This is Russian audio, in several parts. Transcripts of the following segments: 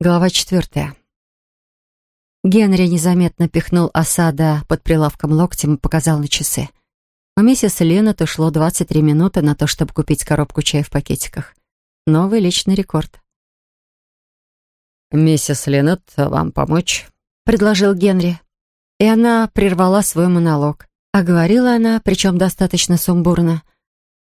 Глава четвертая. Генри незаметно пихнул осада под прилавком локтем и показал на часы. У миссис Леннет ушло 23 минуты на то, чтобы купить коробку чая в пакетиках. Новый личный рекорд. «Миссис Леннет, вам помочь?» — предложил Генри. И она прервала свой монолог. А говорила она, причем достаточно сумбурно,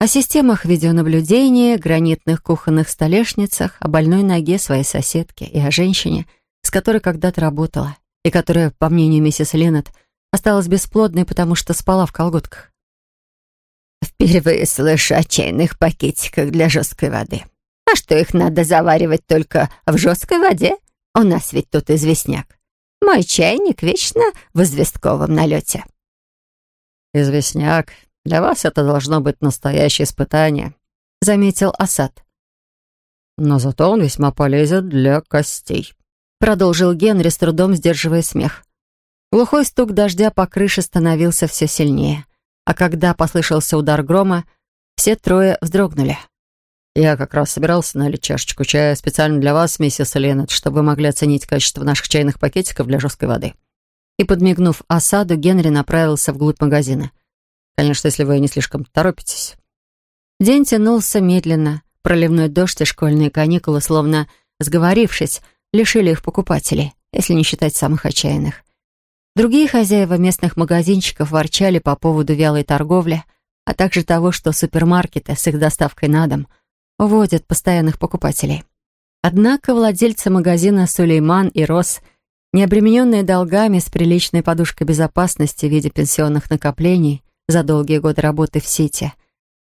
о системах видеонаблюдения, гранитных кухонных столешницах, о больной ноге своей соседки и о женщине, с которой когда-то работала, и которая, по мнению миссис Леннет, осталась бесплодной, потому что спала в колготках. «Впервые слышу о чайных пакетиках для жесткой воды. А что, их надо заваривать только в жесткой воде? У нас ведь тут известняк. Мой чайник вечно в известковом налете». «Известняк для вас это должно быть настоящее испытание», — заметил Асад. «Но зато он весьма полезен для костей», — продолжил Генри, с трудом сдерживая смех. Глухой стук дождя по крыше становился все сильнее, а когда послышался удар грома, все трое вздрогнули. «Я как раз собирался налить чашечку чая специально для вас, миссис Леннет, чтобы вы могли оценить качество наших чайных пакетиков для жесткой воды». И, подмигнув осаду, Генри направился вглубь магазина — Конечно, если вы не слишком торопитесь. День тянулся медленно. Проливной дождь и школьные каникулы, словно сговорившись, лишили их покупателей, если не считать самых отчаянных. Другие хозяева местных магазинчиков ворчали по поводу вялой торговли, а также того, что супермаркеты с их доставкой на дом уводят постоянных покупателей. Однако владельцы магазина «Сулейман» и «Рос», не обремененные долгами с приличной подушкой безопасности в виде пенсионных накоплений, за долгие годы работы в сети,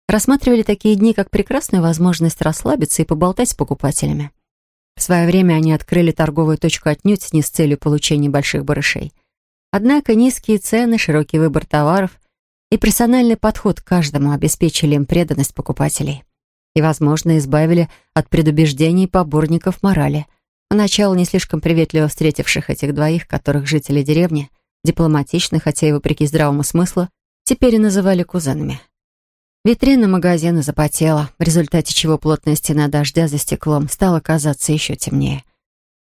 рассматривали такие дни как прекрасную возможность расслабиться и поболтать с покупателями. В свое время они открыли торговую точку отнюдь не с целью получения больших барышей. Однако низкие цены, широкий выбор товаров и персональный подход к каждому обеспечили им преданность покупателей. И, возможно, избавили от предубеждений поборников морали, поначалу не слишком приветливо встретивших этих двоих, которых жители деревни, дипломатично, хотя и вопреки здравому смыслу, теперь и называли кузенами. Витрина магазина запотела, в результате чего плотная стена дождя за стеклом стала казаться еще темнее.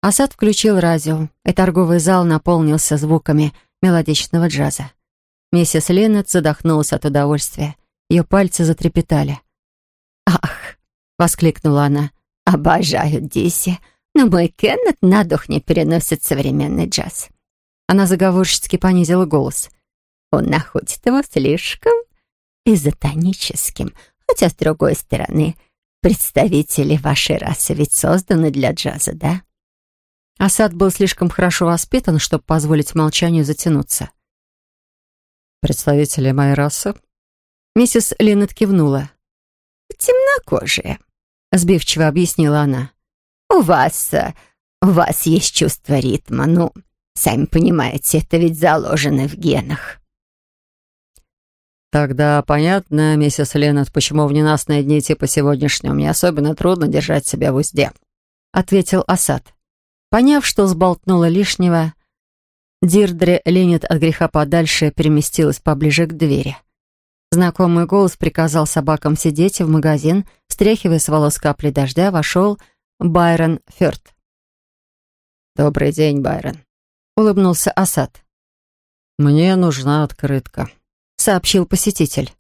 Асад включил радио, и торговый зал наполнился звуками мелодичного джаза. Миссис Леннет задохнулась от удовольствия. Ее пальцы затрепетали. «Ах!» — воскликнула она. «Обожаю Диси, но мой Кеннет на дух не переносит современный джаз». Она заговорщицки понизила голос — он находит его слишком изотоническим. Хотя, с другой стороны, представители вашей расы ведь созданы для джаза, да? Асад был слишком хорошо воспитан, чтобы позволить молчанию затянуться. «Представители моей расы?» Миссис Леннет кивнула. «Темнокожие», — сбивчиво объяснила она. «У вас... у вас есть чувство ритма, ну, сами понимаете, это ведь заложено в генах». «Тогда понятно, миссис Леннет, почему в ненастные дни типа сегодняшнего мне особенно трудно держать себя в узде», — ответил Асад. Поняв, что сболтнула лишнего, Дирдре Леннет от греха подальше переместилась поближе к двери. Знакомый голос приказал собакам сидеть в магазин, стряхивая с волос капли дождя, вошел Байрон Фёрд. «Добрый день, Байрон», — улыбнулся Асад. «Мне нужна открытка», сообщил посетитель.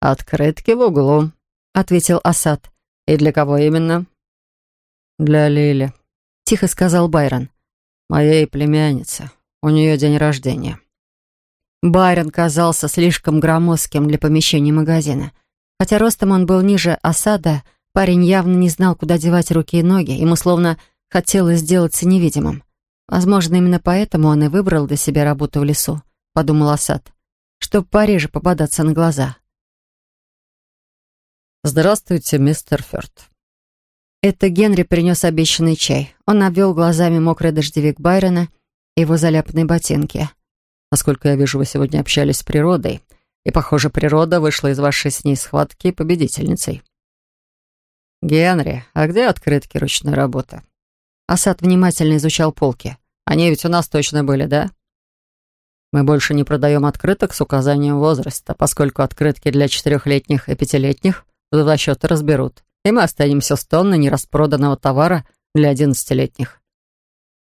«Открытки в углу», — ответил Асад. «И для кого именно?» «Для Лили», — тихо сказал Байрон. «Моей племянницы. У нее день рождения». Байрон казался слишком громоздким для помещения магазина. Хотя ростом он был ниже осада, парень явно не знал, куда девать руки и ноги. Ему словно хотелось сделаться невидимым. Возможно, именно поэтому он и выбрал для себя работу в лесу, подумал Асад чтобы пореже попадаться на глаза. «Здравствуйте, мистер Фёрд». Это Генри принес обещанный чай. Он обвел глазами мокрый дождевик Байрона и его заляпанные ботинки. «Насколько я вижу, вы сегодня общались с природой, и, похоже, природа вышла из вашей с ней схватки победительницей». «Генри, а где открытки ручной работы?» Асад внимательно изучал полки. «Они ведь у нас точно были, да?» Мы больше не продаем открыток с указанием возраста, поскольку открытки для четырехлетних и пятилетних в два счета разберут, и мы останемся с тонны нераспроданного товара для одиннадцатилетних.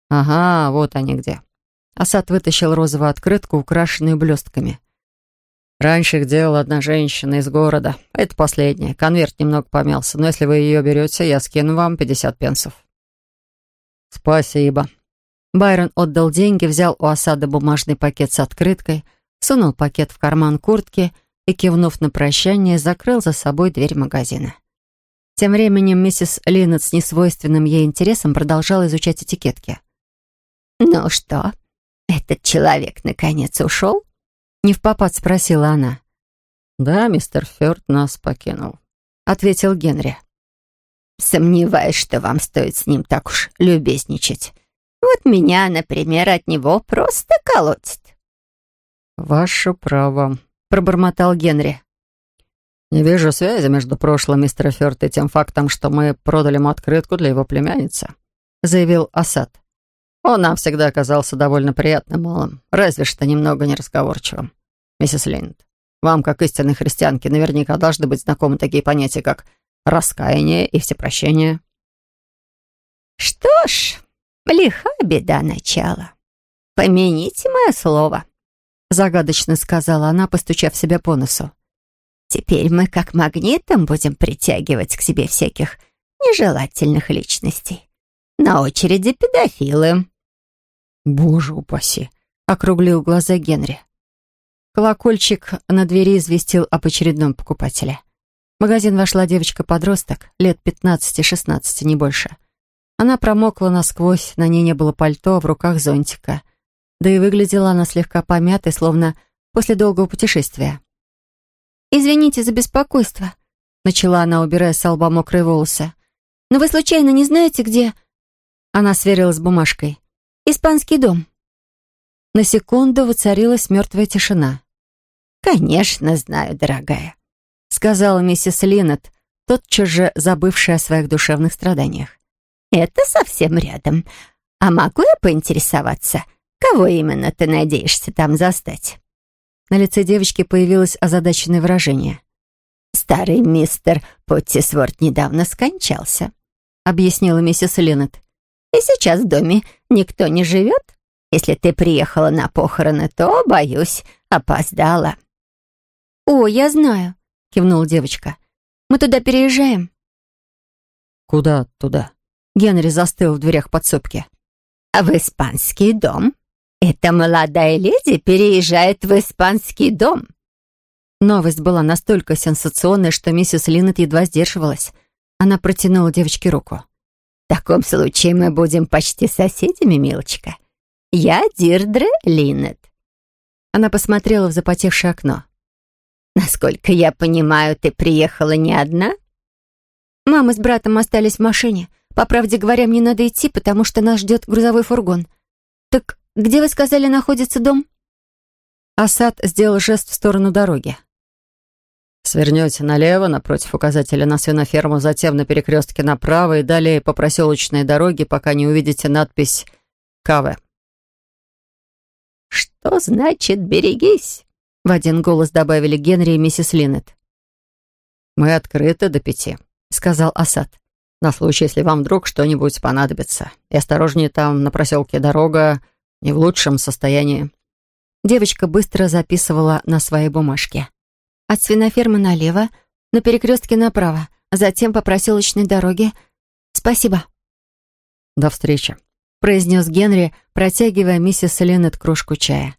«Ага, вот они где». Асад вытащил розовую открытку, украшенную блестками. «Раньше их делала одна женщина из города. Это последняя. Конверт немного помялся, но если вы ее берете, я скину вам 50 пенсов». «Спасибо». Байрон отдал деньги, взял у Асада бумажный пакет с открыткой, сунул пакет в карман куртки и, кивнув на прощание, закрыл за собой дверь магазина. Тем временем миссис Линнет с несвойственным ей интересом продолжала изучать этикетки. «Ну что, этот человек наконец ушел?» Не в попад спросила она. «Да, мистер Фёрд нас покинул», — ответил Генри. «Сомневаюсь, что вам стоит с ним так уж любезничать. Вот меня, например, от него просто колотит». «Ваше право», — пробормотал Генри. «Не вижу связи между прошлым мистера Фёрд и тем фактом, что мы продали ему открытку для его племянницы», — заявил Асад. «Он нам всегда оказался довольно приятным малым, разве что немного неразговорчивым. Миссис Линд, вам, как истинной христианке, наверняка должны быть знакомы такие понятия, как раскаяние и всепрощение». «Что ж, лиха беда начала. Помяните мое слово», — загадочно сказала она, постучав себя по носу. Теперь мы как магнитом будем притягивать к себе всяких нежелательных личностей. На очереди педофилы». «Боже упаси!» — округлил глаза Генри. Колокольчик на двери известил об очередном покупателе. В магазин вошла девочка-подросток, лет 15-16, не больше. Она промокла насквозь, на ней не было пальто, а в руках зонтика. Да и выглядела она слегка помятой, словно после долгого путешествия. «Извините за беспокойство», — начала она, убирая с лба мокрые волосы. «Но вы случайно не знаете, где...» Она сверилась с бумажкой. «Испанский дом». На секунду воцарилась мертвая тишина. «Конечно знаю, дорогая», — сказала миссис Линнет, тотчас же забывшая о своих душевных страданиях. «Это совсем рядом. А могу я поинтересоваться, кого именно ты надеешься там застать?» На лице девочки появилось озадаченное выражение. «Старый мистер Поттисворт недавно скончался», — объяснила миссис Леннет. «И сейчас в доме никто не живет. Если ты приехала на похороны, то, боюсь, опоздала». «О, я знаю», — кивнула девочка. «Мы туда переезжаем». «Куда туда?» Генри застыл в дверях подсобки. «В испанский дом», «Эта молодая леди переезжает в испанский дом». Новость была настолько сенсационной, что миссис Линнет едва сдерживалась. Она протянула девочке руку. «В таком случае мы будем почти соседями, милочка. Я Дирдре Линнет». Она посмотрела в запотевшее окно. «Насколько я понимаю, ты приехала не одна?» «Мама с братом остались в машине. По правде говоря, мне надо идти, потому что нас ждет грузовой фургон. Так «Где, вы сказали, находится дом?» Асад сделал жест в сторону дороги. Свернете налево, напротив указателя на свиноферму, затем на перекрестке направо и далее по проселочной дороге, пока не увидите надпись «Каве». «Что значит «берегись»?» — в один голос добавили Генри и миссис Линнет. «Мы открыты до пяти», — сказал Асад. «На случай, если вам вдруг что-нибудь понадобится. И осторожнее там, на проселке дорога, не в лучшем состоянии». Девочка быстро записывала на своей бумажке. От свинофермы налево, на перекрестке направо, затем по проселочной дороге. Спасибо. «До встречи», — произнес Генри, протягивая миссис Леннет кружку чая.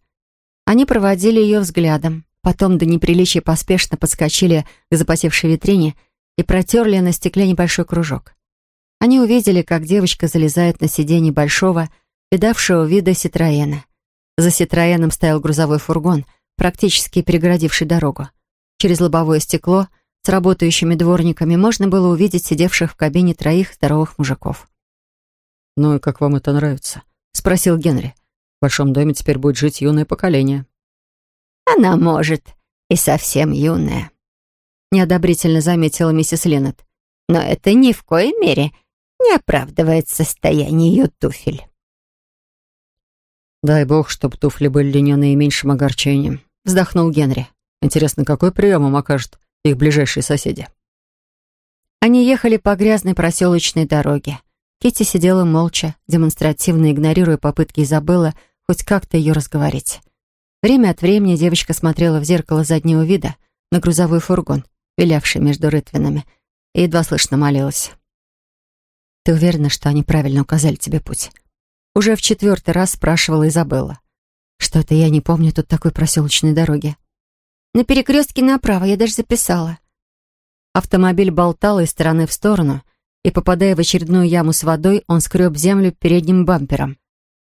Они проводили ее взглядом, потом до неприличия поспешно подскочили к запотевшей витрине и протерли на стекле небольшой кружок. Они увидели, как девочка залезает на сиденье большого, видавшего вида Ситроена. За Ситроеном стоял грузовой фургон, практически перегородивший дорогу. Через лобовое стекло с работающими дворниками можно было увидеть сидевших в кабине троих здоровых мужиков. «Ну и как вам это нравится?» — спросил Генри. «В большом доме теперь будет жить юное поколение». «Она может и совсем юная», — неодобрительно заметила миссис Леннет. «Но это ни в коей мере не оправдывает состояние ее туфель». «Дай бог, чтоб туфли были линеные меньшим огорчением», — вздохнул Генри. «Интересно, какой прием им окажут их ближайшие соседи?» Они ехали по грязной проселочной дороге. Китти сидела молча, демонстративно игнорируя попытки Изабеллы хоть как-то ее разговорить. Время от времени девочка смотрела в зеркало заднего вида на грузовой фургон, вилявший между рытвинами, и едва слышно молилась. «Ты уверена, что они правильно указали тебе путь?» Уже в четвертый раз спрашивала Изабелла. «Что-то я не помню тут такой проселочной дороги». «На перекрестке направо, я даже записала». Автомобиль болтал из стороны в сторону, и, попадая в очередную яму с водой, он скреб землю передним бампером.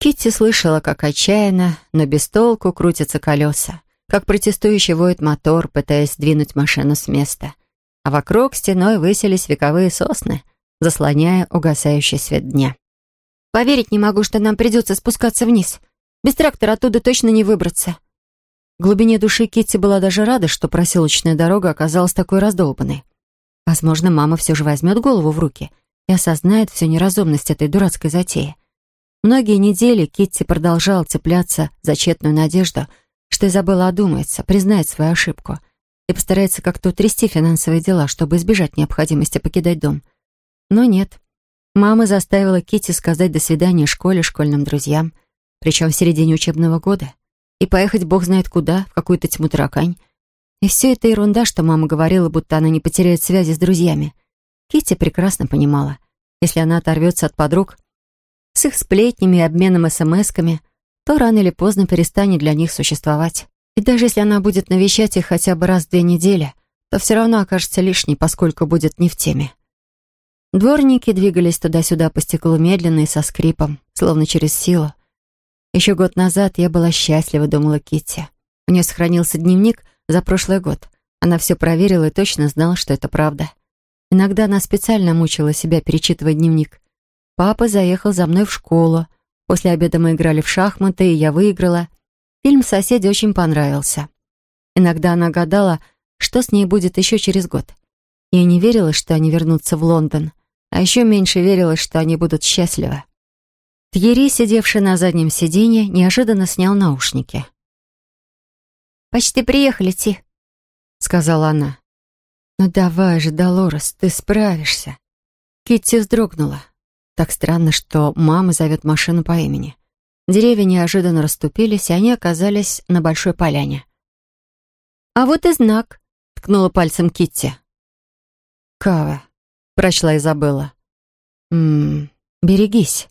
Китти слышала, как отчаянно, но без толку крутятся колеса, как протестующий воет мотор, пытаясь сдвинуть машину с места. А вокруг стеной высились вековые сосны, заслоняя угасающий свет дня. «Поверить не могу, что нам придется спускаться вниз. Без трактора оттуда точно не выбраться». В глубине души Китти была даже рада, что проселочная дорога оказалась такой раздолбанной. Возможно, мама все же возьмет голову в руки и осознает всю неразумность этой дурацкой затеи. Многие недели Китти продолжала цепляться за тщетную надежду, что Изабелла одумается, признает свою ошибку и постарается как-то утрясти финансовые дела, чтобы избежать необходимости покидать дом. Но нет. Мама заставила Китти сказать «до свидания» школе, школьным друзьям, причем в середине учебного года, и поехать бог знает куда, в какую-то тьму таракань. И все это ерунда, что мама говорила, будто она не потеряет связи с друзьями. Китти прекрасно понимала, если она оторвется от подруг, с их сплетнями и обменом смс-ками, то рано или поздно перестанет для них существовать. И даже если она будет навещать их хотя бы раз в две недели, то все равно окажется лишней, поскольку будет не в теме. Дворники двигались туда-сюда по стеклу медленно и со скрипом, словно через силу. Еще год назад я была счастлива, думала Китти. У нее сохранился дневник за прошлый год. Она все проверила и точно знала, что это правда. Иногда она специально мучила себя, перечитывая дневник. Папа заехал за мной в школу. После обеда мы играли в шахматы, и я выиграла. Фильм «Соседи» очень понравился. Иногда она гадала, что с ней будет еще через год. Я не верила, что они вернутся в Лондон, а еще меньше верила, что они будут счастливы. Тьерри, сидевший на заднем сиденье, неожиданно снял наушники. «Почти приехали, Ти», — сказала она. «Ну давай же, Долорес, ты справишься». Китти вздрогнула. Так странно, что мама зовет машину по имени. Деревья неожиданно расступились, и они оказались на большой поляне. «А вот и знак», — ткнула пальцем Китти. «Кава», — прочла Изабелла. «Ммм, берегись».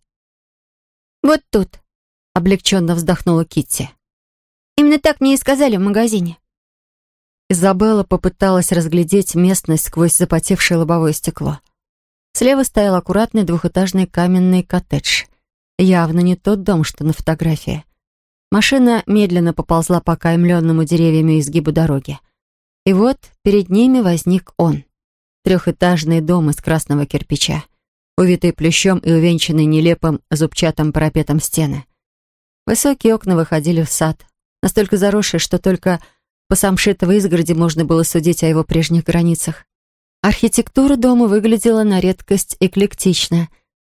«Вот тут», — облегченно вздохнула Китти. «Именно так мне и сказали в магазине». Изабелла попыталась разглядеть местность сквозь запотевшее лобовое стекло. Слева стоял аккуратный двухэтажный каменный коттедж. Явно не тот дом, что на фотографии. Машина медленно поползла по каймленному деревьями изгибу дороги. И вот перед ними возник он. Трехэтажный дом из красного кирпича, увитый плющом и увенчанный нелепым зубчатым парапетом стены. Высокие окна выходили в сад, настолько заросший, что только по самшитовой изгороди можно было судить о его прежних границах. Архитектура дома выглядела на редкость эклектично,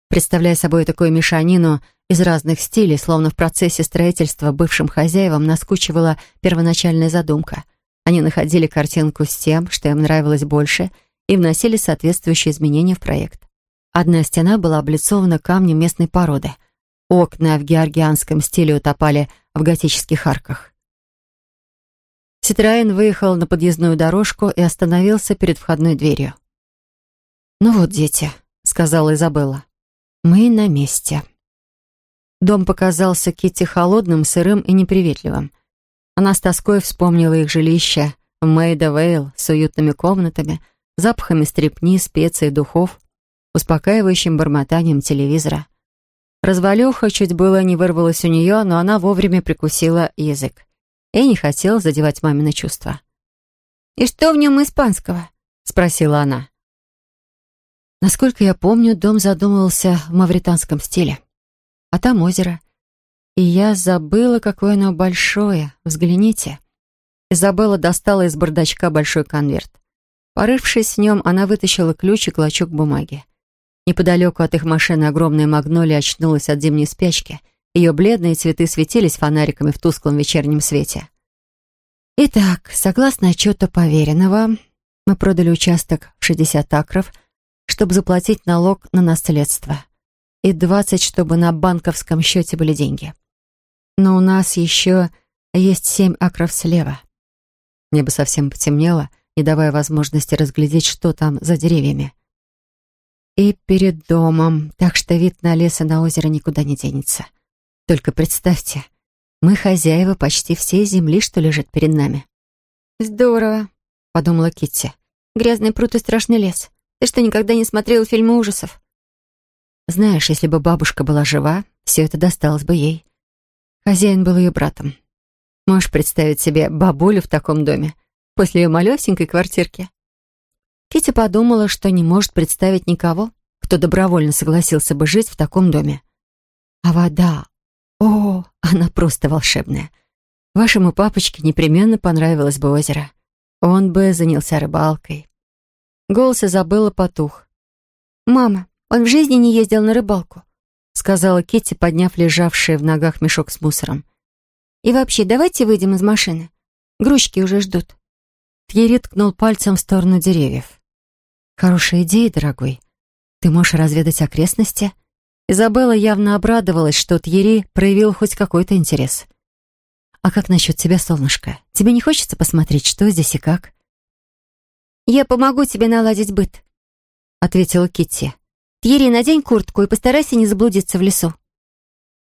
представляя собой такую мешанину из разных стилей, словно в процессе строительства бывшим хозяевам наскучивала первоначальная задумка. Они находили картинку с тем, что им нравилось больше, и вносили соответствующие изменения в проект. Одна стена была облицована камнем местной породы. Окна в георгианском стиле утопали в готических арках. Ситроен выехал на подъездную дорожку и остановился перед входной дверью. «Ну вот, дети», — сказала Изабелла, — «мы на месте». Дом показался Китти холодным, сырым и неприветливым. Она с тоской вспомнила их жилище в Мейда-Вейл с уютными комнатами, запахами стрепни, специй, духов, успокаивающим бормотанием телевизора. Развалюха чуть было не вырвалась у нее, но она вовремя прикусила язык и не хотела задевать мамины чувства. «И что в нем испанского?» — спросила она. Насколько я помню, дом задумывался в мавританском стиле. А там озеро. И я забыла, какое оно большое. Взгляните. Изабелла достала из бардачка большой конверт. Порывшись в нем, она вытащила ключ и клочок бумаги. Неподалеку от их машины огромная магнолия очнулась от зимней спячки — ее бледные цветы светились фонариками в тусклом вечернем свете. Итак, согласно отчету поверенного, мы продали участок в 60 акров, чтобы заплатить налог на наследство. и двадцать, чтобы на банковском счете были деньги. Но у нас еще есть семь акров слева. Небо совсем потемнело, не давая возможности разглядеть, что там за деревьями. И перед домом, так что вид на лес и на озеро никуда не денется. Только представьте, мы хозяева почти всей земли, что лежит перед нами. «Здорово», — подумала Китти. «Грязный пруд и страшный лес. Ты что, никогда не смотрела фильмы ужасов?» Знаешь, если бы бабушка была жива, все это досталось бы ей. Хозяин был ее братом. Можешь представить себе бабулю в таком доме, после ее малюсенькой квартирки? Китти подумала, что не может представить никого, кто добровольно согласился бы жить в таком доме. А вода, о, она просто волшебная. Вашему папочке непременно понравилось бы озеро. Он бы занялся рыбалкой. Голос Изабелла потух. «Мама, он в жизни не ездил на рыбалку», сказала Китти, подняв лежавший в ногах мешок с мусором. И вообще, давайте выйдем из машины. Грузчики уже ждут». Тьерри ткнул пальцем в сторону деревьев. «Хорошая идея, дорогой. Ты можешь разведать окрестности?» Изабелла явно обрадовалась, что Тьерри проявил хоть какой-то интерес. «А как насчет тебя, солнышко? Тебе не хочется посмотреть, что здесь и как?» «Я помогу тебе наладить быт», — ответила Китти. «Тьерри, надень куртку и постарайся не заблудиться в лесу».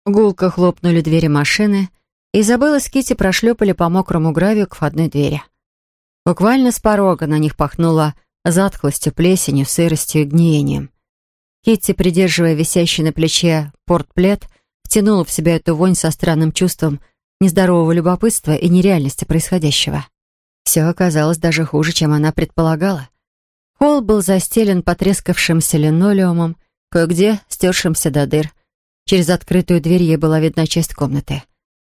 Гулко хлопнули двери машины — Изабелла с Китти прошлепали по мокрому гравию к входной двери. Буквально с порога на них пахнуло затхлостью, плесенью, сыростью и гниением. Китти, придерживая висящий на плече портплет, втянула в себя эту вонь со странным чувством нездорового любопытства и нереальности происходящего. Все оказалось даже хуже, чем она предполагала. Холл был застелен потрескавшимся линолеумом, кое-где стершимся до дыр. Через открытую дверь ей была видна часть комнаты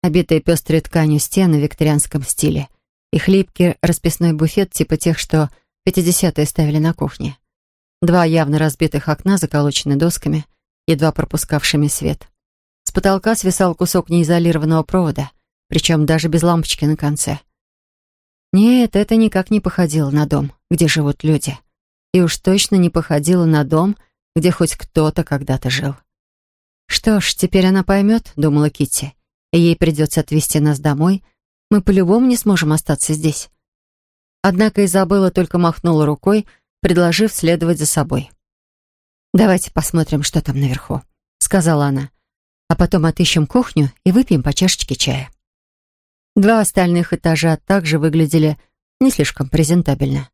обитые пестрой тканью стены в викторианском стиле и хлипкий расписной буфет типа тех, что 50-е ставили на кухне. Два явно разбитых окна, заколочены досками, едва пропускавшими свет. С потолка свисал кусок неизолированного провода, причем даже без лампочки на конце. Нет, это никак не походило на дом, где живут люди. И уж точно не походило на дом, где хоть кто-то когда-то жил. «Что ж, теперь она поймет», — думала Китти, и ей придется отвезти нас домой, мы по-любому не сможем остаться здесь. Однако Изабелла только махнула рукой, предложив следовать за собой. «Давайте посмотрим, что там наверху», — сказала она. «А потом отыщем кухню и выпьем по чашечке чая». Два остальных этажа также выглядели не слишком презентабельно.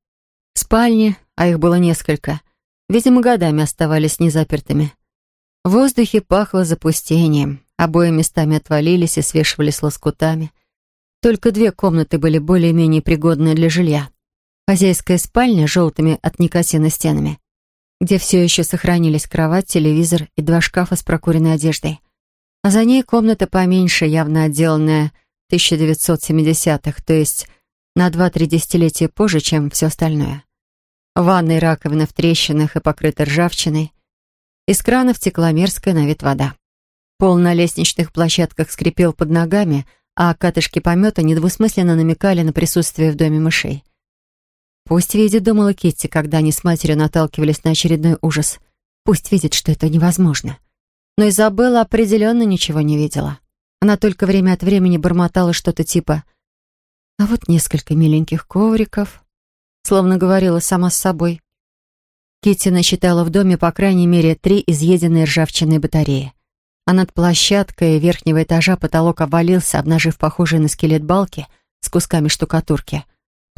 Спальни, а их было несколько, видимо, годами оставались незапертыми. В воздухе пахло запустением, Обои местами отвалились и свешивались лоскутами. Только две комнаты были более-менее пригодны для жилья. Хозяйская спальня с желтыми от никотина стенами, где все еще сохранились кровать, телевизор и два шкафа с прокуренной одеждой. А за ней комната поменьше, явно отделанная 1970-х, то есть на два-три десятилетия позже, чем все остальное. Ванная раковина в трещинах и покрыта ржавчиной. Из кранов текла мерзкая на вид вода. Пол на лестничных площадках скрипел под ногами, а катышки помета недвусмысленно намекали на присутствие в доме мышей. Пусть видит, думала Китти, когда они с матерью наталкивались на очередной ужас. Пусть видит, что это невозможно. Но Изабелла определенно ничего не видела. Она только время от времени бормотала что-то типа «А вот несколько миленьких ковриков», словно говорила сама с собой. Китти насчитала в доме по крайней мере три изъеденные ржавчиной батареи а над площадкой верхнего этажа потолок обвалился, обнажив похожие на скелет балки с кусками штукатурки.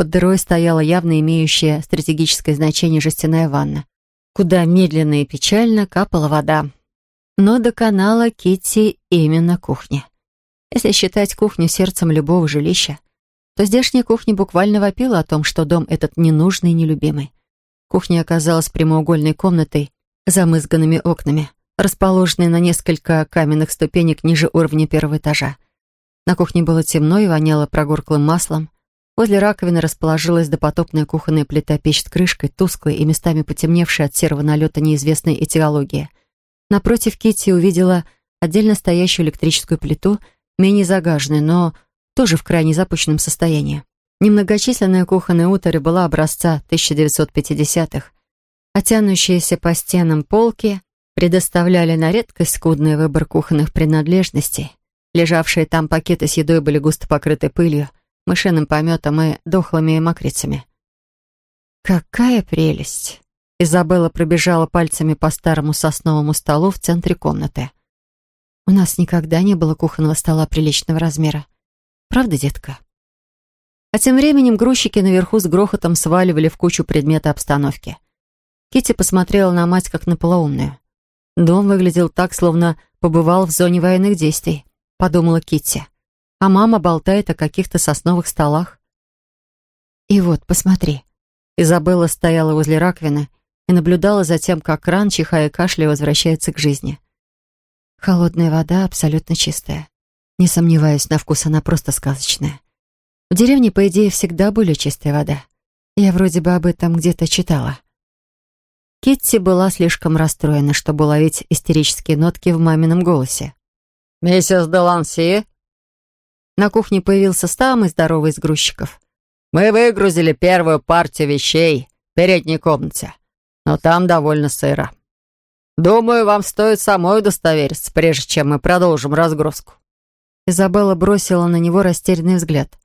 Под дырой стояла явно имеющая стратегическое значение жестяная ванна, куда медленно и печально капала вода. Но до канала Китти именно кухня. Если считать кухню сердцем любого жилища, то здешняя кухня буквально вопила о том, что дом этот ненужный и нелюбимый. Кухня оказалась прямоугольной комнатой, замызганными окнами расположенной на несколько каменных ступенек ниже уровня первого этажа. На кухне было темно и воняло прогорклым маслом. Возле раковины расположилась допотопная кухонная плита-печь с крышкой, тусклой и местами потемневшей от серого налета неизвестной этиологии. Напротив Кити увидела отдельно стоящую электрическую плиту, менее загаженную, но тоже в крайне запущенном состоянии. Немногочисленная кухонная утварь была образца 1950-х, а по стенам полки предоставляли на редкость скудный выбор кухонных принадлежностей. Лежавшие там пакеты с едой были густо покрыты пылью, мышиным пометом и дохлыми мокрицами. Какая прелесть! Изабелла пробежала пальцами по старому сосновому столу в центре комнаты. У нас никогда не было кухонного стола приличного размера. Правда, детка? А тем временем грузчики наверху с грохотом сваливали в кучу предметы обстановки. Кити посмотрела на мать как на полоумную. Дом выглядел так, словно побывал в зоне военных действий, подумала Кити. А мама болтает о каких-то сосновых столах. И вот, посмотри. Изабелла стояла возле раковины и наблюдала за тем, как кран, чихая и кашляя, возвращается к жизни. Холодная вода абсолютно чистая. Не сомневаюсь, на вкус она просто сказочная. В деревне, по идее, всегда более чистая вода. Я вроде бы об этом где-то читала. Китти была слишком расстроена, чтобы уловить истерические нотки в мамином голосе. «Миссис Деланси?» На кухне появился самый здоровый из грузчиков. «Мы выгрузили первую партию вещей в передней комнате но там довольно сыро. Думаю, вам стоит самой удостовериться, прежде чем мы продолжим разгрузку». Изабелла бросила на него растерянный взгляд.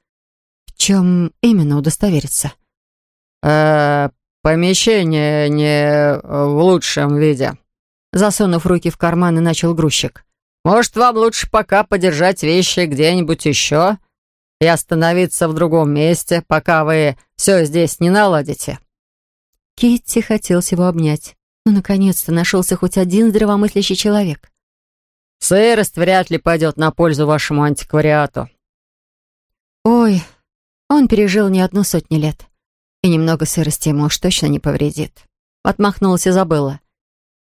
«В чем именно удостовериться?» «Э, помещение не в лучшем виде». Засунув руки в карманы, начал грузчик. «Может, вам лучше пока подержать вещи где-нибудь еще и остановиться в другом месте, пока вы все здесь не наладите?» Китти хотелось его обнять. Ну, наконец-то нашелся хоть один здравомыслящий человек. «Сырость вряд ли пойдет на пользу вашему антиквариату». «Ой, он пережил не одну сотню лет. И немного сырости ему уж точно не повредит». Отмахнулась Изабелла.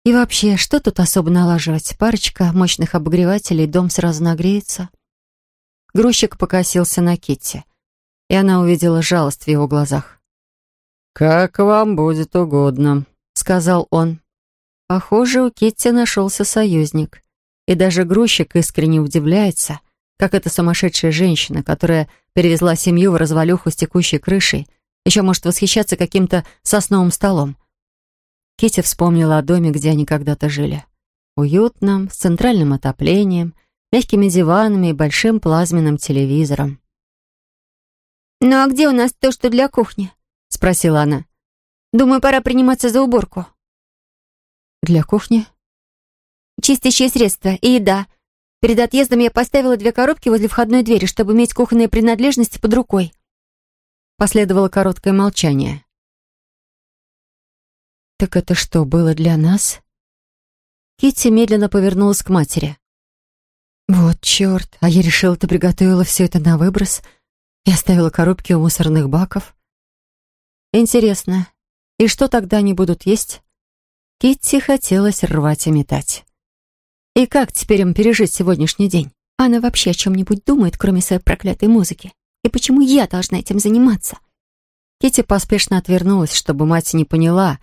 «И вообще, что тут особо налаживать? Парочка мощных обогревателей, дом сразу нагреется». Грузчик покосился на Китти, и она увидела жалость в его глазах. «Как вам будет угодно», — сказал он. Похоже, у Китти нашелся союзник. И даже грузчик искренне удивляется, как эта сумасшедшая женщина, которая перевезла семью в развалюху с текущей крышей, еще может восхищаться каким-то сосновым столом. Китти вспомнила о доме, где они когда-то жили. Уютном, с центральным отоплением, мягкими диванами и большим плазменным телевизором. «Ну а где у нас то, что для кухни?» — спросила она. «Думаю, пора приниматься за уборку». «Для кухни?» «Чистящие средства и еда. Перед отъездом я поставила две коробки возле входной двери, чтобы иметь кухонные принадлежности под рукой». Последовало короткое молчание. «Так это что, было для нас?» Китти медленно повернулась к матери. «Вот черт, а я решила, ты приготовила все это на выброс и оставила коробки у мусорных баков». Интересно, и что тогда они будут есть? Китти хотелось рвать и метать. И как теперь им пережить сегодняшний день? Она вообще о чем-нибудь думает, кроме своей проклятой музыки? И почему я должна этим заниматься? Китти поспешно отвернулась, чтобы мать не поняла,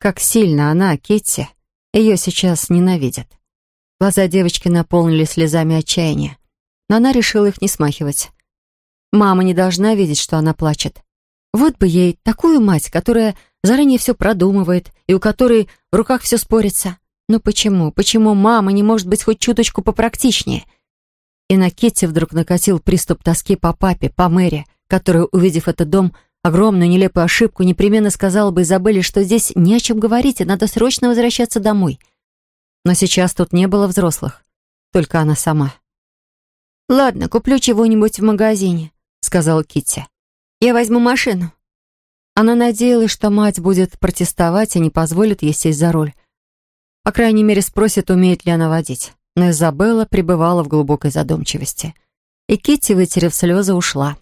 как сильно она, Китти, ее сейчас ненавидит. Глаза девочки наполнились слезами отчаяния, но она решила их не смахивать. Мама не должна видеть, что она плачет. Вот бы ей такую мать, которая заранее все продумывает и у которой в руках все спорится. Но почему, почему мама не может быть хоть чуточку попрактичнее? И на Кетти вдруг накатил приступ тоски по папе, по Мэри, которая, увидев этот дом, огромную нелепую ошибку, непременно сказала бы Изабелле, что здесь не о чем говорить, и надо срочно возвращаться домой. Но сейчас тут не было взрослых, только она сама. «Ладно, куплю чего-нибудь в магазине», — сказала Китти. Я возьму машину». Она надеялась, что мать будет протестовать и не позволит ей сесть за руль. По крайней мере, спросит, умеет ли она водить. Но Изабелла пребывала в глубокой задумчивости. И Китти, вытерев слезы, ушла.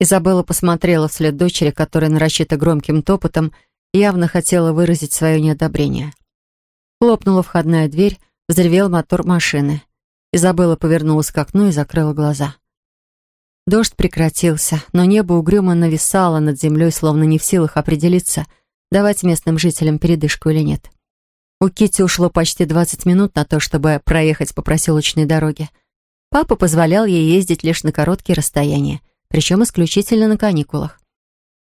Изабелла посмотрела вслед дочери, которая нарочито громким топотом явно хотела выразить свое неодобрение. Хлопнула входная дверь, взревел мотор машины. Изабелла повернулась к окну и закрыла глаза. Дождь прекратился, но небо угрюмо нависало над землей, словно не в силах определиться, давать местным жителям передышку или нет. У Кити ушло почти 20 минут на то, чтобы проехать по проселочной дороге. Папа позволял ей ездить лишь на короткие расстояния, причем исключительно на каникулах,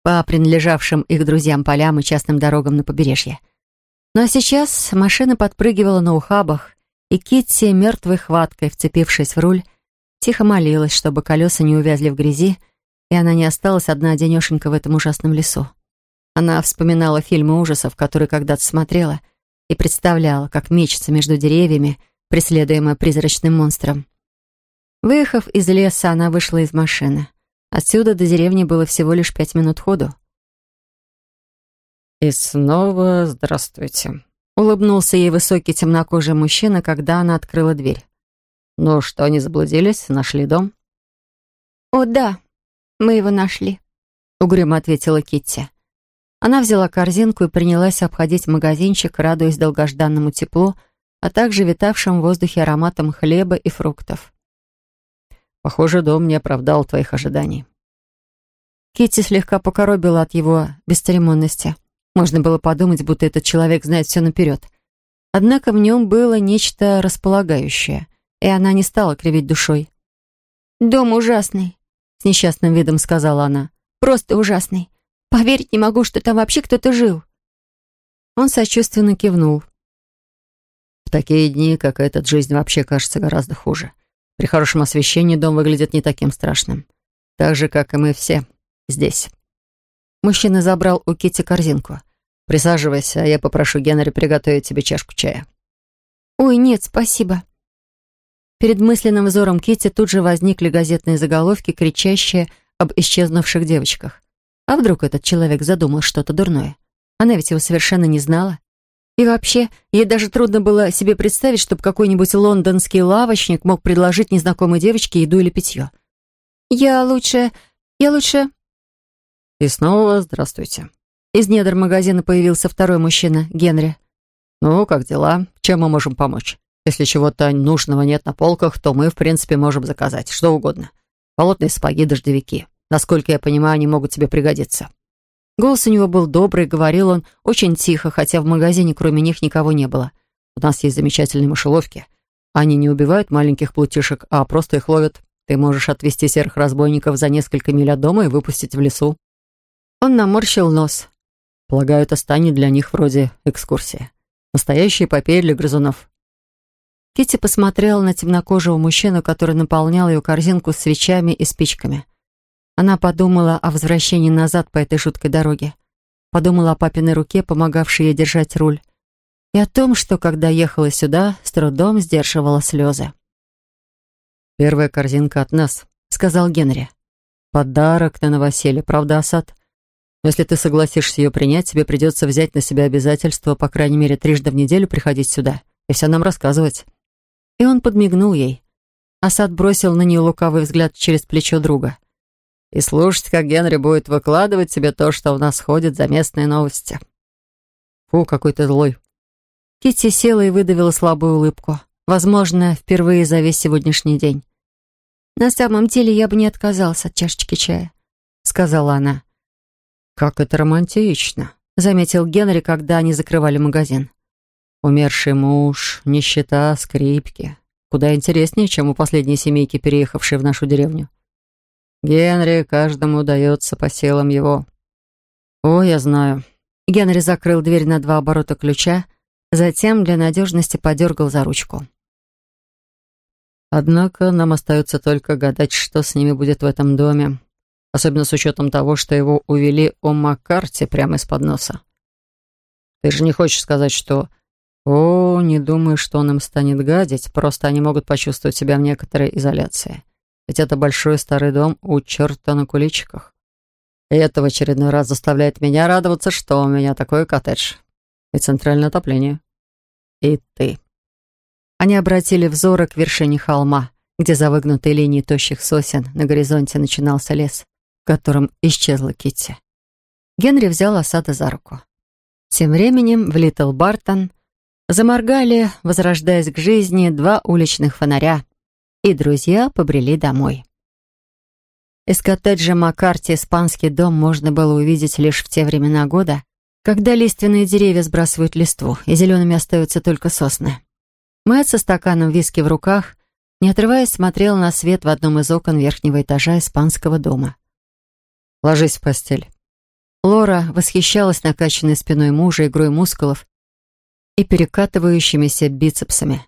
по принадлежавшим их друзьям полям и частным дорогам на побережье. Ну а сейчас машина подпрыгивала на ухабах, и Китти, мертвой хваткой, вцепившись в руль, тихо молилась, чтобы колеса не увязли в грязи, и она не осталась одна денешенька в этом ужасном лесу. Она вспоминала фильмы ужасов, которые когда-то смотрела, и представляла, как мечется между деревьями, преследуемая призрачным монстром. Выехав из леса, она вышла из машины. Отсюда до деревни было всего лишь пять минут ходу. «И снова здравствуйте», — улыбнулся ей высокий темнокожий мужчина, когда она открыла дверь. «Ну что, не заблудились? Нашли дом?» «О, да, мы его нашли», — угрюмо ответила Китти. Она взяла корзинку и принялась обходить магазинчик, радуясь долгожданному теплу, а также витавшим в воздухе ароматом хлеба и фруктов. Похоже, дом не оправдал твоих ожиданий. Китти слегка покоробила от его бесцеремонности. Можно было подумать, будто этот человек знает все наперед. Однако в нем было нечто располагающее, и она не стала кривить душой. «Дом ужасный», — с несчастным видом сказала она. «Просто ужасный. Поверить не могу, что там вообще кто-то жил». Он сочувственно кивнул. В такие дни, как этот, жизнь вообще кажется гораздо хуже. При хорошем освещении дом выглядит не таким страшным. Так же, как и мы все здесь. Мужчина забрал у Кити корзинку. «Присаживайся, а я попрошу Генри приготовить тебе чашку чая». «Ой, нет, спасибо». Перед мысленным взором Кити тут же возникли газетные заголовки, кричащие об исчезнувших девочках. А вдруг этот человек задумал что-то дурное? Она ведь его совершенно не знала. И вообще, ей даже трудно было себе представить, чтобы какой-нибудь лондонский лавочник мог предложить незнакомой девочке еду или питье. «Я лучше... я лучше...» «И снова здравствуйте». Из недр магазина появился второй мужчина, Генри. «Ну, как дела? Чем мы можем помочь? Если чего-то нужного нет на полках, то мы, в принципе, можем заказать что угодно. Болотные сапоги, дождевики. Насколько я понимаю, они могут тебе пригодиться». Голос у него был добрый, говорил он очень тихо, хотя в магазине кроме них никого не было. «У нас есть замечательные мышеловки. Они не убивают маленьких плутишек, а просто их ловят. Ты можешь отвезти серых разбойников за несколько миль от дома и выпустить в лесу». Он наморщил нос. «Полагаю, это станет для них вроде экскурсии. Настоящая эпопея для грызунов». Китти посмотрела на темнокожего мужчину, который наполнял ее корзинку свечами и спичками. Она подумала о возвращении назад по этой жуткой дороге. Подумала о папиной руке, помогавшей ей держать руль. И о том, что, когда ехала сюда, с трудом сдерживала слезы. «Первая корзинка от нас», — сказал Генри. «Подарок на новоселье, правда, Асад? Но если ты согласишься ее принять, тебе придется взять на себя обязательство, по крайней мере, трижды в неделю приходить сюда и все нам рассказывать». И он подмигнул ей. Асад бросил на нее лукавый взгляд через плечо друга и слушать, как Генри будет выкладывать тебе то, что у нас ходит за местные новости. Фу, какой ты злой. Китти села и выдавила слабую улыбку. Возможно, впервые за весь сегодняшний день. «На самом деле я бы не отказалась от чашечки чая», — сказала она. «Как это романтично», — заметил Генри, когда они закрывали магазин. «Умерший муж, нищета, скрипки. Куда интереснее, чем у последней семейки, переехавшей в нашу деревню. Генри каждому дается по силам его. О, я знаю. Генри закрыл дверь на два оборота ключа, затем для надежности подергал за ручку. Однако нам остается только гадать, что с ними будет в этом доме, особенно с учетом того, что его увели о Маккарте прямо из-под носа. Ты же не хочешь сказать, что... О, не думаю, что он им станет гадить, просто они могут почувствовать себя в некоторой изоляции. Ведь это большой старый дом у черта на куличиках. И это в очередной раз заставляет меня радоваться, что у меня такой коттедж. И центральное отопление. И ты. Они обратили взоры к вершине холма, где за выгнутой линией тощих сосен на горизонте начинался лес, в котором исчезла Китти. Генри взял осада за руку. Тем временем в Литл Бартон заморгали, возрождаясь к жизни, два уличных фонаря, и друзья побрели домой. Из коттеджа Маккарти испанский дом можно было увидеть лишь в те времена года, когда лиственные деревья сбрасывают листву, и зелеными остаются только сосны. Мэтт со стаканом виски в руках, не отрываясь, смотрел на свет в одном из окон верхнего этажа испанского дома. «Ложись в постель». Лора восхищалась накачанной спиной мужа, игрой мускулов и перекатывающимися бицепсами.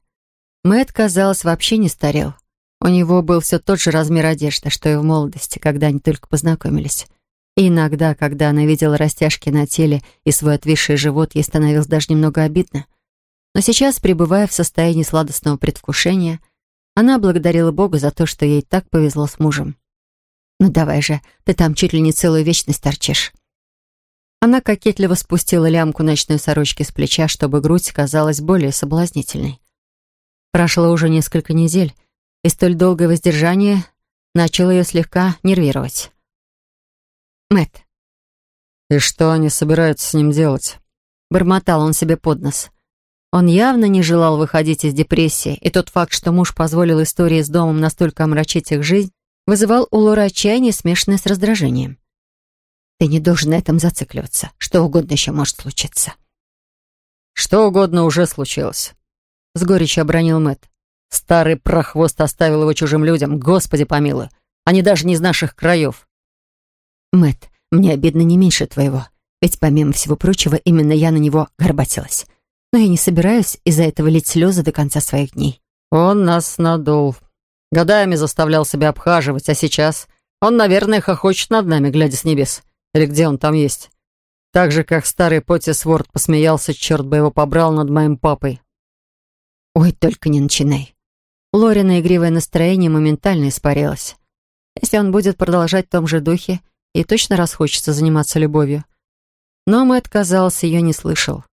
Мэтт, казалось, вообще не старел. У него был все тот же размер одежды, что и в молодости, когда они только познакомились. И иногда, когда она видела растяжки на теле и свой отвисший живот, ей становилось даже немного обидно. Но сейчас, пребывая в состоянии сладостного предвкушения, она благодарила Бога за то, что ей так повезло с мужем. «Ну давай же, ты там чуть ли не целую вечность торчишь». Она кокетливо спустила лямку ночной сорочки с плеча, чтобы грудь казалась более соблазнительной. Прошло уже несколько недель, и столь долгое воздержание начало ее слегка нервировать. Мэт. «И что они собираются с ним делать?» Бормотал он себе под нос. Он явно не желал выходить из депрессии, и тот факт, что муж позволил истории с домом настолько омрачить их жизнь, вызывал у Лоры отчаяние, смешанное с раздражением. «Ты не должен на этом зацикливаться. Что угодно еще может случиться». «Что угодно уже случилось», — с горечью обронил Мэт. «Старый прохвост оставил его чужим людям. Господи помилуй. Они даже не из наших краев». Мэт, мне обидно не меньше твоего. Ведь, помимо всего прочего, именно я на него горбатилась. Но я не собираюсь из-за этого лить слезы до конца своих дней. Он нас надул. Годами заставлял себя обхаживать, а сейчас он, наверное, хохочет над нами, глядя с небес. Или где он там есть. Так же, как старый Потис Ворд посмеялся, черт бы его побрал над моим папой. Ой, только не начинай. Лорина игривое настроение моментально испарилось. Если он будет продолжать в том же духе, и точно расхочется заниматься любовью. Но Мэтт, казалось, ее не слышал.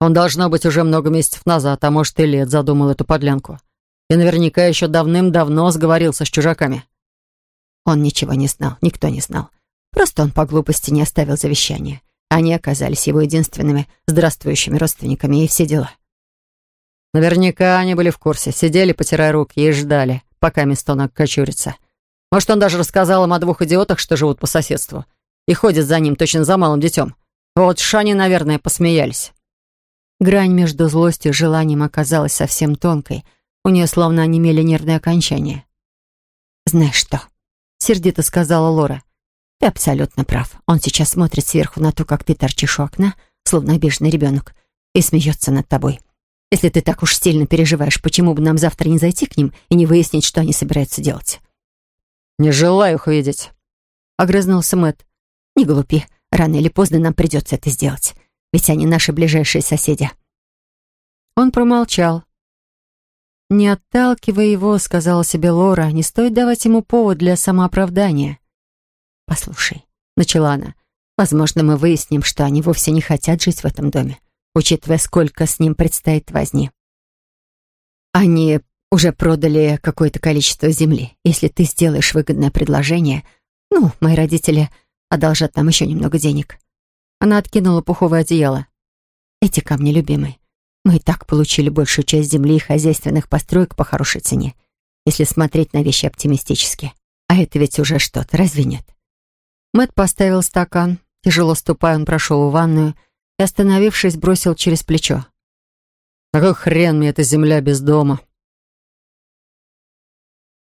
Он, должно быть, уже много месяцев назад, а может и лет, задумал эту подлянку. И наверняка еще давным-давно сговорился с чужаками. Он ничего не знал, никто не знал. Просто он по глупости не оставил завещание. Они оказались его единственными здравствующими родственниками и все дела. Наверняка они были в курсе, сидели, потирая руки, и ждали, пока Мистон кочурится. Может, он даже рассказал им о двух идиотах, что живут по соседству, и ходят за ним точно за малым детем. Вот Шани, наверное, посмеялись. Грань между злостью и желанием оказалась совсем тонкой. У нее словно онемели нервные окончания. «Знаешь что?» — сердито сказала Лора. «Ты абсолютно прав. Он сейчас смотрит сверху на то, как ты торчишь у окна, словно обиженный ребенок, и смеется над тобой. Если ты так уж сильно переживаешь, почему бы нам завтра не зайти к ним и не выяснить, что они собираются делать?» «Не желаю их видеть», — огрызнулся Мэтт. «Не глупи. Рано или поздно нам придется это сделать. Ведь они наши ближайшие соседи». Он промолчал. «Не отталкивай его», — сказала себе Лора, — «не стоит давать ему повод для самооправдания». «Послушай», — начала она, — «возможно, мы выясним, что они вовсе не хотят жить в этом доме, учитывая, сколько с ним предстоит возни. Они уже продали какое-то количество земли. Если ты сделаешь выгодное предложение, ну, мои родители одолжат нам еще немного денег». Она откинула пуховое одеяло. «Эти камни, любимый, мы и так получили большую часть земли и хозяйственных построек по хорошей цене, если смотреть на вещи оптимистически. А это ведь уже что-то, разве нет?» Мэт поставил стакан. Тяжело ступая, он прошел в ванную и, остановившись, бросил через плечо. «На какой хрен мне эта земля без дома?»